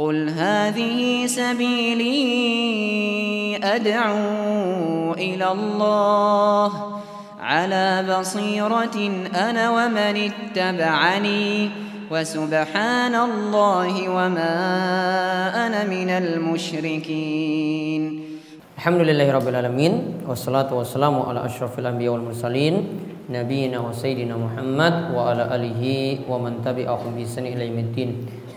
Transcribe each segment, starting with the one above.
قل هذه سبيلي أدعو إلى الله على بصيرة أنا ومن اتبعني وسبحان الله وما أنا من المشركين. الحمد لله رب العالمين والصلاة والسلام على أشرف الأنبياء والمرسلين نبينا وسيدنا محمد وعلى آله ومن تبعهم بإحسان إلى يوم الدين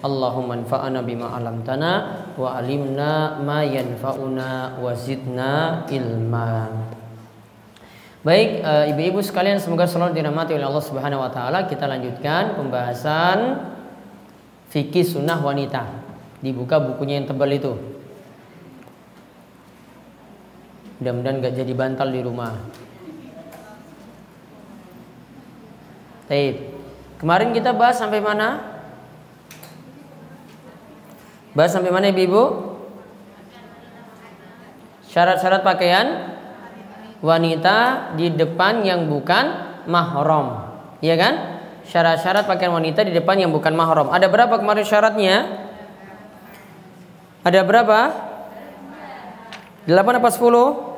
Allahumma anfa'ana bima alamtana Wa alimna ma yanfa'una Wa zidna ilma Baik, e, ibu-ibu sekalian semoga selalu dirahmati oleh Allah Subhanahu wa taala. Kita lanjutkan pembahasan fikih sunnah wanita. Dibuka bukunya yang tebal itu. Mudah-mudahan gak jadi bantal di rumah. Baik. Kemarin kita bahas sampai mana? Bahas sampai mana ibu-ibu? Syarat-syarat pakaian wanita di depan yang bukan mahram. Iya kan? Syarat-syarat pakaian wanita di depan yang bukan mahram. Ada berapa kemarin syaratnya? Ada berapa? 8 apa 10?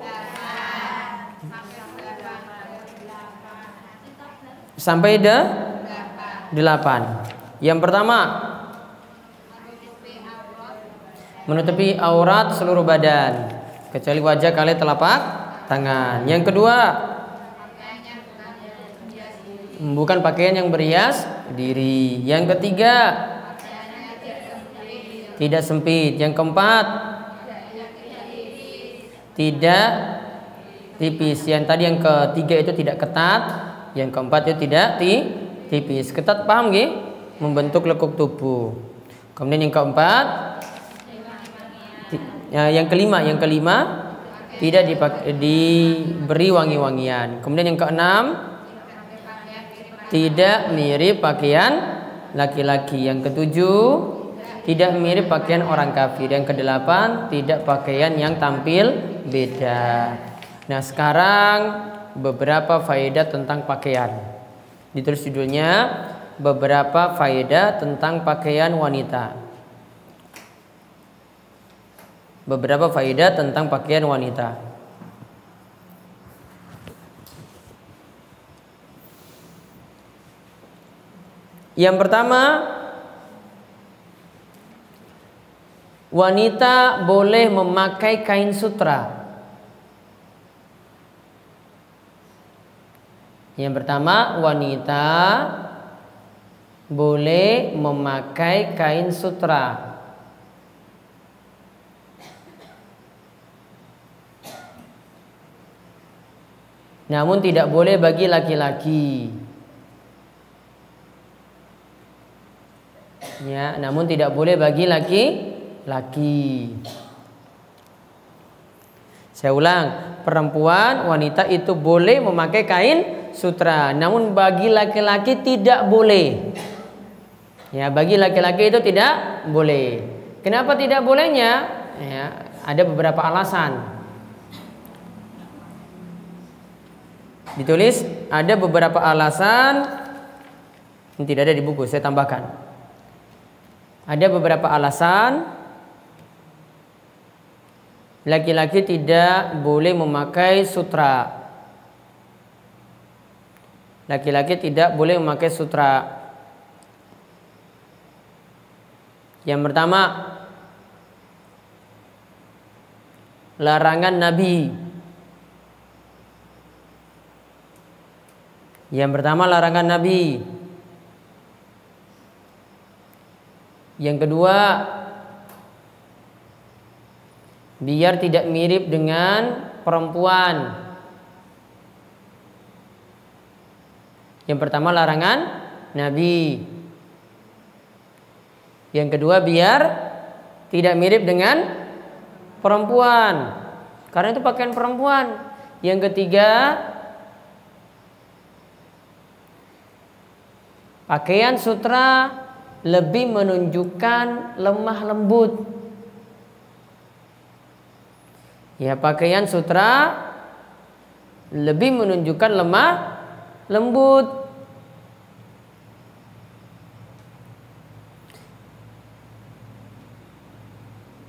sampai de delapan. Yang pertama menutupi aurat seluruh badan kecuali wajah kali telapak tangan. Yang kedua bukan pakaian yang berhias diri. Yang ketiga tidak sempit. Yang keempat tidak tipis. Yang tadi yang ketiga itu tidak ketat. Yang keempat itu tidak ti, tipis. Ketat paham gak? Membentuk lekuk tubuh. Kemudian yang keempat ya, yang kelima, yang kelima tidak dipakai, diberi wangi-wangian. Kemudian yang keenam tidak mirip pakaian laki-laki. Yang ketujuh tidak mirip pakaian orang kafir. Yang kedelapan tidak pakaian yang tampil beda. Nah sekarang beberapa faedah tentang pakaian. Ditulis judulnya beberapa faedah tentang pakaian wanita. Beberapa faedah tentang pakaian wanita. Yang pertama, wanita boleh memakai kain sutra Yang pertama, wanita boleh memakai kain sutra. Namun tidak boleh bagi laki-laki. Ya, namun tidak boleh bagi laki-laki. Saya ulang, perempuan wanita itu boleh memakai kain sutra. Namun bagi laki-laki tidak boleh. Ya, bagi laki-laki itu tidak boleh. Kenapa tidak bolehnya? Ya, ada beberapa alasan. Ditulis ada beberapa alasan ini tidak ada di buku, saya tambahkan. Ada beberapa alasan laki-laki tidak boleh memakai sutra Laki-laki tidak boleh memakai sutra. Yang pertama, larangan Nabi. Yang pertama larangan Nabi. Yang kedua, biar tidak mirip dengan perempuan. Yang pertama larangan Nabi. Yang kedua biar tidak mirip dengan perempuan. Karena itu pakaian perempuan. Yang ketiga pakaian sutra lebih menunjukkan lemah lembut. Ya, pakaian sutra lebih menunjukkan lemah lembut.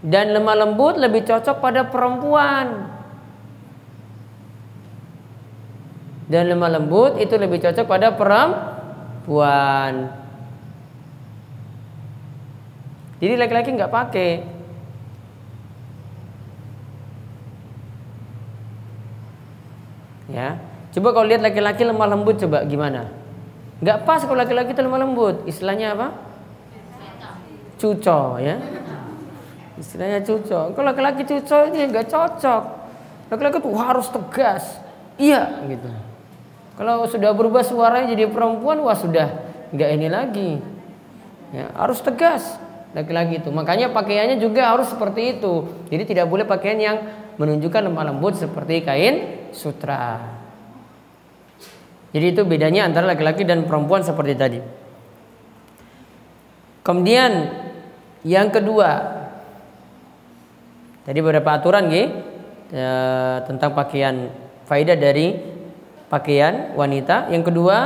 Dan lemah lembut lebih cocok pada perempuan. Dan lemah lembut itu lebih cocok pada perempuan. Jadi laki-laki nggak pakai. Ya, coba kalau lihat laki-laki lemah lembut coba gimana? Nggak pas kalau laki-laki itu lemah lembut. Istilahnya apa? Cuco ya. Istilahnya cuco. Kalau laki-laki cuco ini nggak cocok. Laki-laki tuh harus tegas. Iya gitu. Kalau sudah berubah suaranya jadi perempuan, wah sudah nggak ini lagi. Ya, harus tegas laki-laki itu. Makanya pakaiannya juga harus seperti itu. Jadi tidak boleh pakaian yang menunjukkan lemah lembut seperti kain sutra. Jadi itu bedanya antara laki-laki dan perempuan seperti tadi. Kemudian yang kedua, tadi beberapa aturan ya, tentang pakaian faedah dari pakaian wanita. Yang kedua,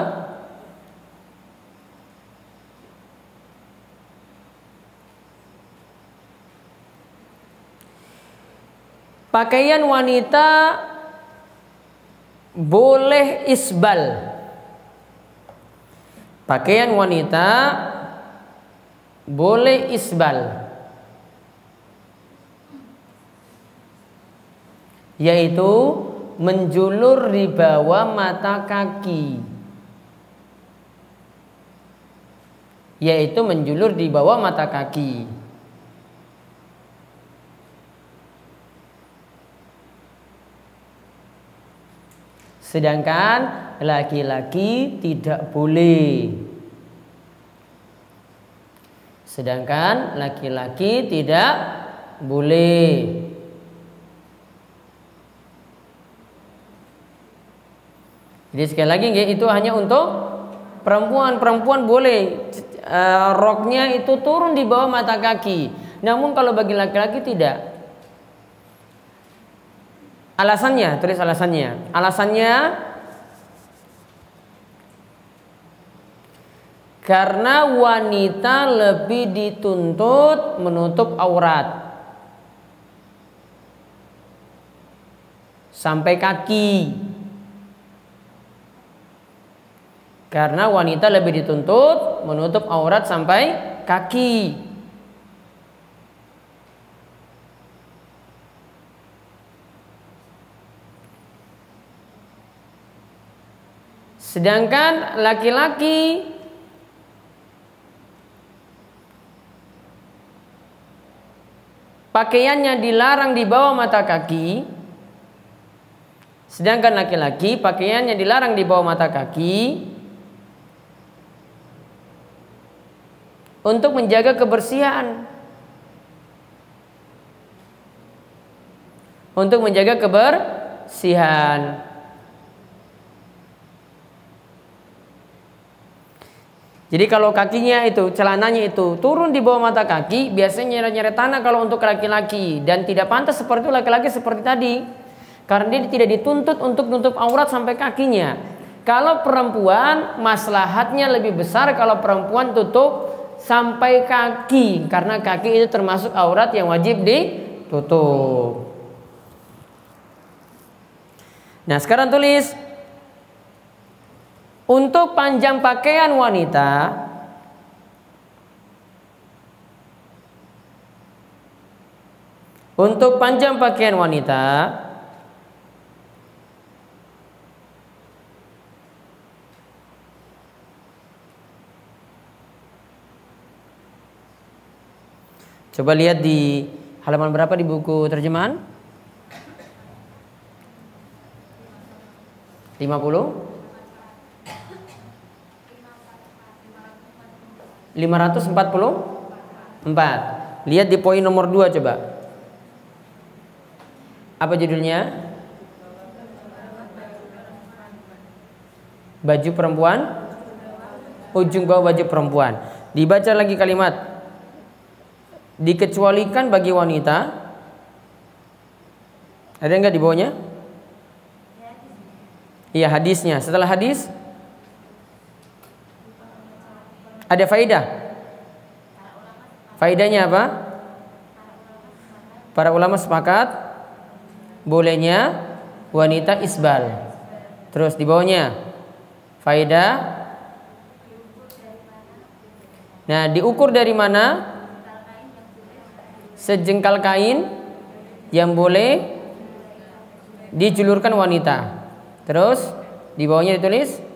Pakaian wanita boleh isbal. Pakaian wanita boleh isbal. Yaitu menjulur di bawah mata kaki. Yaitu menjulur di bawah mata kaki. Sedangkan laki-laki tidak boleh. Sedangkan laki-laki tidak boleh. Jadi sekali lagi itu hanya untuk perempuan. Perempuan boleh e, roknya itu turun di bawah mata kaki. Namun kalau bagi laki-laki tidak. Alasannya, tulis alasannya. Alasannya karena wanita lebih dituntut menutup aurat sampai kaki. Karena wanita lebih dituntut menutup aurat sampai kaki. Sedangkan laki-laki pakaiannya dilarang di bawah mata kaki. Sedangkan laki-laki pakaiannya dilarang di bawah mata kaki untuk menjaga kebersihan. Untuk menjaga kebersihan. Jadi kalau kakinya itu, celananya itu turun di bawah mata kaki, biasanya nyeret-nyeret tanah kalau untuk laki-laki dan tidak pantas seperti laki-laki seperti tadi. Karena dia tidak dituntut untuk nutup aurat sampai kakinya. Kalau perempuan maslahatnya lebih besar kalau perempuan tutup sampai kaki karena kaki itu termasuk aurat yang wajib ditutup. Nah, sekarang tulis untuk panjang pakaian wanita Untuk panjang pakaian wanita Coba lihat di halaman berapa di buku terjemahan? 50 544. Lihat di poin nomor 2 coba. Apa judulnya? Baju perempuan? Ujung bawah baju perempuan. Dibaca lagi kalimat dikecualikan bagi wanita. Ada enggak di bawahnya? Iya hadisnya. Setelah hadis Ada faidah? Faidahnya apa? Para ulama sepakat bolehnya wanita isbal. Terus di bawahnya faedah Nah, diukur dari mana? Sejengkal kain yang boleh dijulurkan wanita. Terus di bawahnya ditulis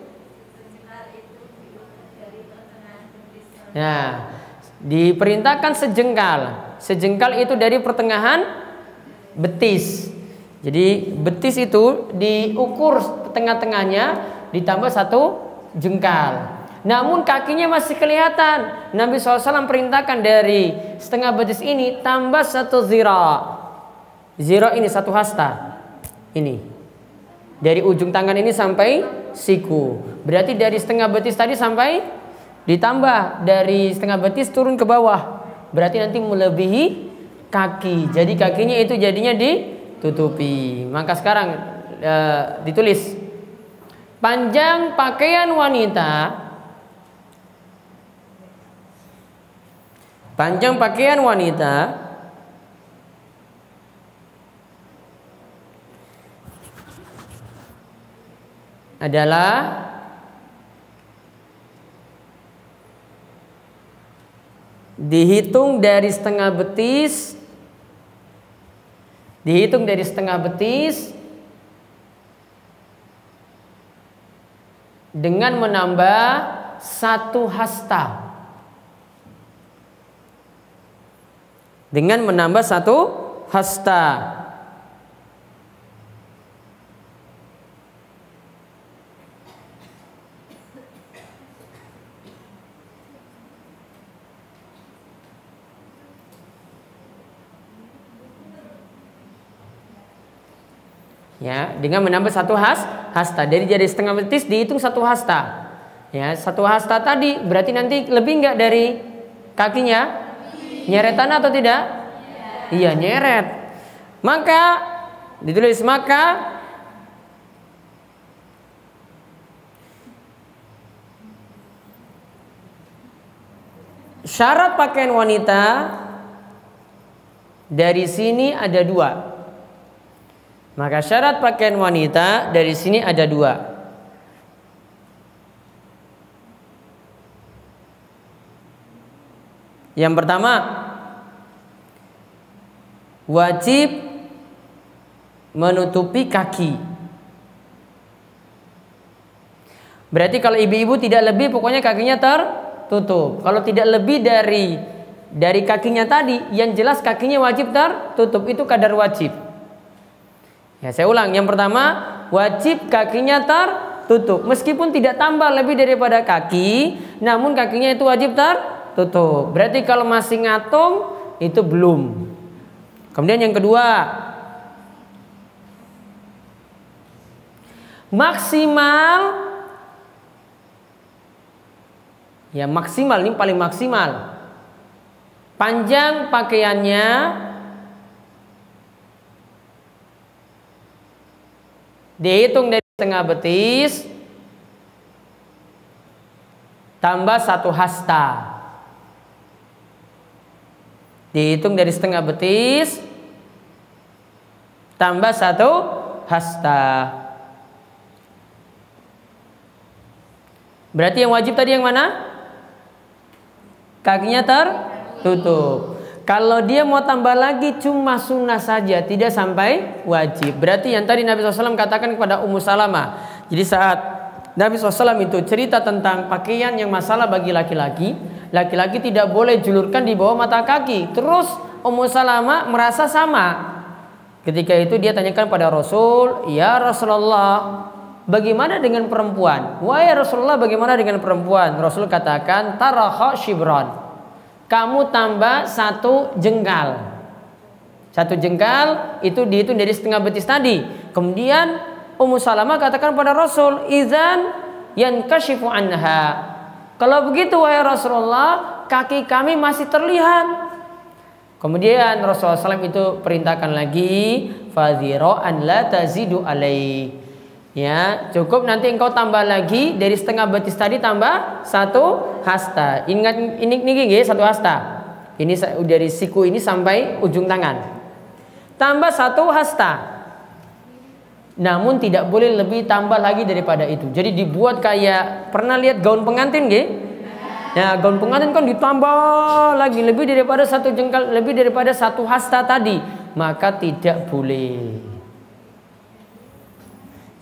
Nah, diperintahkan sejengkal. Sejengkal itu dari pertengahan betis. Jadi betis itu diukur tengah-tengahnya ditambah satu jengkal. Namun kakinya masih kelihatan. Nabi SAW perintahkan dari setengah betis ini tambah satu zira. Zira ini satu hasta. Ini. Dari ujung tangan ini sampai siku. Berarti dari setengah betis tadi sampai ditambah dari setengah betis turun ke bawah. Berarti nanti melebihi kaki. Jadi kakinya itu jadinya ditutupi. Maka sekarang e, ditulis panjang pakaian wanita Panjang pakaian wanita. Adalah dihitung dari setengah betis dihitung dari setengah betis dengan menambah satu hasta dengan menambah satu hasta. Ya, dengan menambah satu has, hasta. Dari jadi setengah betis dihitung satu hasta. Ya, satu hasta tadi berarti nanti lebih enggak dari kakinya? Nyeret tanah atau tidak? Iya, nyeret. Maka ditulis maka syarat pakaian wanita dari sini ada dua. Maka syarat pakaian wanita dari sini ada dua. Yang pertama, wajib menutupi kaki. Berarti kalau ibu-ibu tidak lebih pokoknya kakinya tertutup. Kalau tidak lebih dari dari kakinya tadi, yang jelas kakinya wajib tertutup itu kadar wajib. Ya, saya ulang. Yang pertama, wajib kakinya tertutup. Meskipun tidak tambah lebih daripada kaki, namun kakinya itu wajib tertutup tutup. Berarti kalau masih ngatung itu belum. Kemudian yang kedua, maksimal ya maksimal ini paling maksimal. Panjang pakaiannya dihitung dari setengah betis tambah satu hasta dihitung dari setengah betis tambah satu hasta. Berarti yang wajib tadi yang mana? Kakinya tertutup. Kalau dia mau tambah lagi cuma sunnah saja tidak sampai wajib. Berarti yang tadi Nabi SAW katakan kepada Ummu Salamah. Jadi saat Nabi SAW itu cerita tentang pakaian yang masalah bagi laki-laki laki-laki tidak boleh julurkan di bawah mata kaki. Terus Ummu Salamah merasa sama. Ketika itu dia tanyakan pada Rasul, "Ya Rasulullah, bagaimana dengan perempuan?" "Wahai Rasulullah, bagaimana dengan perempuan?" Rasul katakan, "Taraha shibron." Kamu tambah satu jengkal. Satu jengkal itu dihitung dari setengah betis tadi. Kemudian Ummu Salamah katakan pada Rasul, "Izan yankashifu anha." Kalau begitu wahai Rasulullah, kaki kami masih terlihat. Kemudian Rasulullah SAW itu perintahkan lagi, fadhiro an la tazidu alai. Ya, cukup nanti engkau tambah lagi dari setengah betis tadi tambah satu hasta. Ingat ini ini satu hasta. Ini dari siku ini sampai ujung tangan. tambah satu hasta. Namun tidak boleh lebih tambah lagi daripada itu. Jadi dibuat kayak pernah lihat gaun pengantin nggih? Nah, gaun pengantin kan ditambah lagi lebih daripada satu jengkal, lebih daripada satu hasta tadi, maka tidak boleh.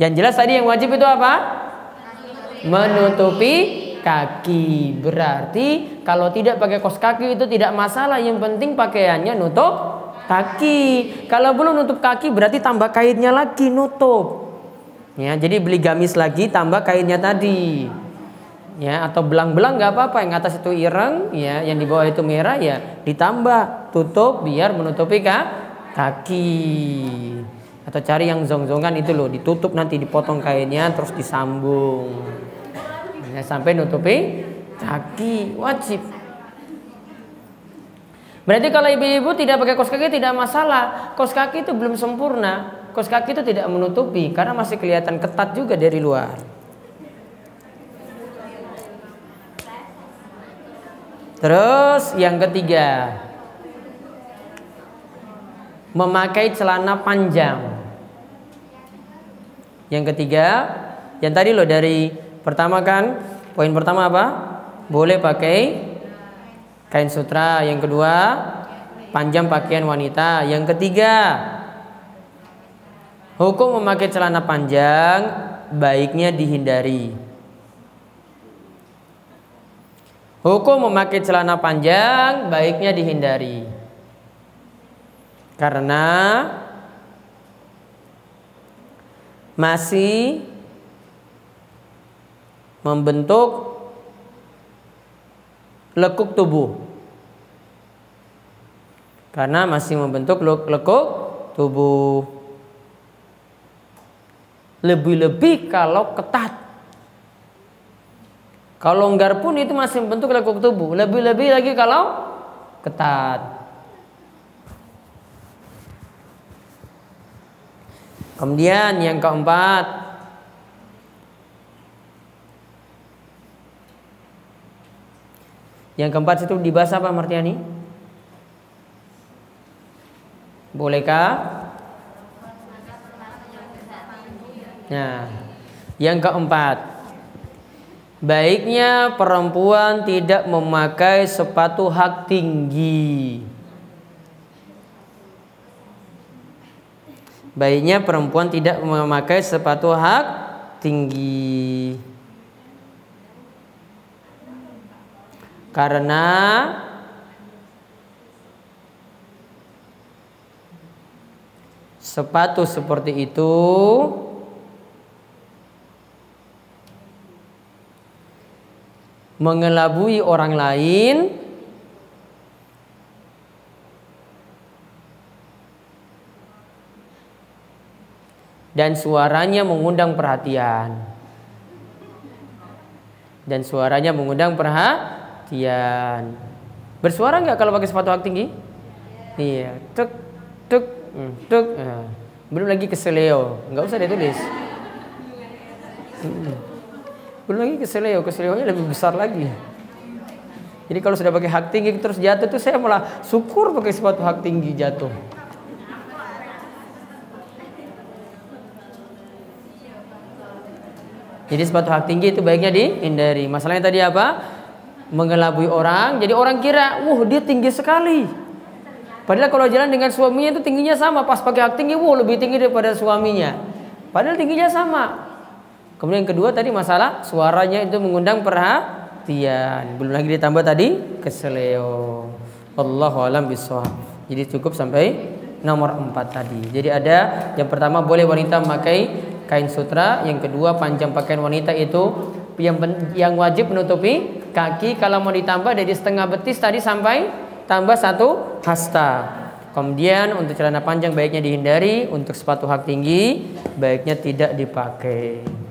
Yang jelas tadi yang wajib itu apa? Menutupi kaki. Berarti kalau tidak pakai kos kaki itu tidak masalah. Yang penting pakaiannya nutup kaki. Kalau belum nutup kaki berarti tambah kainnya lagi nutup. Ya, jadi beli gamis lagi tambah kainnya tadi. Ya, atau belang-belang nggak apa-apa yang atas itu ireng, ya, yang di bawah itu merah ya ditambah tutup biar menutupi kaki. Atau cari yang zong-zongan itu loh, ditutup nanti dipotong kainnya terus disambung. Ya, sampai nutupi kaki wajib. Berarti kalau ibu-ibu tidak pakai kos kaki tidak masalah. Kos kaki itu belum sempurna. Kos kaki itu tidak menutupi karena masih kelihatan ketat juga dari luar. Terus yang ketiga, memakai celana panjang. Yang ketiga, yang tadi loh dari pertama kan, poin pertama apa? Boleh pakai kain sutra. Yang kedua, panjang pakaian wanita. Yang ketiga, hukum memakai celana panjang baiknya dihindari. Hukum memakai celana panjang baiknya dihindari. Karena masih membentuk lekuk tubuh. Karena masih membentuk lekuk tubuh. Lebih-lebih kalau ketat. Kalau longgar pun itu masih membentuk lekuk tubuh. Lebih-lebih lagi kalau ketat. Kemudian yang keempat, Yang keempat itu dibahas apa Martiani? Bolehkah? Nah, yang keempat, baiknya perempuan tidak memakai sepatu hak tinggi. Baiknya perempuan tidak memakai sepatu hak tinggi. Karena sepatu seperti itu. Mengelabui orang lain. Dan suaranya mengundang perhatian. Dan suaranya mengundang perhatian. Bersuara nggak kalau pakai sepatu hak tinggi? Iya, tuk tuk hmm, tuk. Nah. Belum lagi keseleo, nggak usah ditulis. Hmm. Belum lagi keseleo, keseleonya lebih besar lagi. Jadi kalau sudah pakai hak tinggi terus jatuh tuh saya malah syukur pakai sepatu hak tinggi jatuh. Jadi sepatu hak tinggi itu baiknya dihindari. Masalahnya tadi apa? mengelabui orang, jadi orang kira, wah dia tinggi sekali. Padahal kalau jalan dengan suaminya itu tingginya sama, pas pakai hak tinggi, wah lebih tinggi daripada suaminya. Padahal tingginya sama. Kemudian yang kedua tadi masalah suaranya itu mengundang perhatian. Belum lagi ditambah tadi keseleo. Allahu alam. Jadi cukup sampai nomor empat tadi. Jadi ada yang pertama boleh wanita memakai kain sutra, yang kedua panjang pakaian wanita itu yang yang wajib menutupi kaki kalau mau ditambah dari setengah betis tadi sampai tambah satu hasta. Kemudian untuk celana panjang baiknya dihindari, untuk sepatu hak tinggi baiknya tidak dipakai.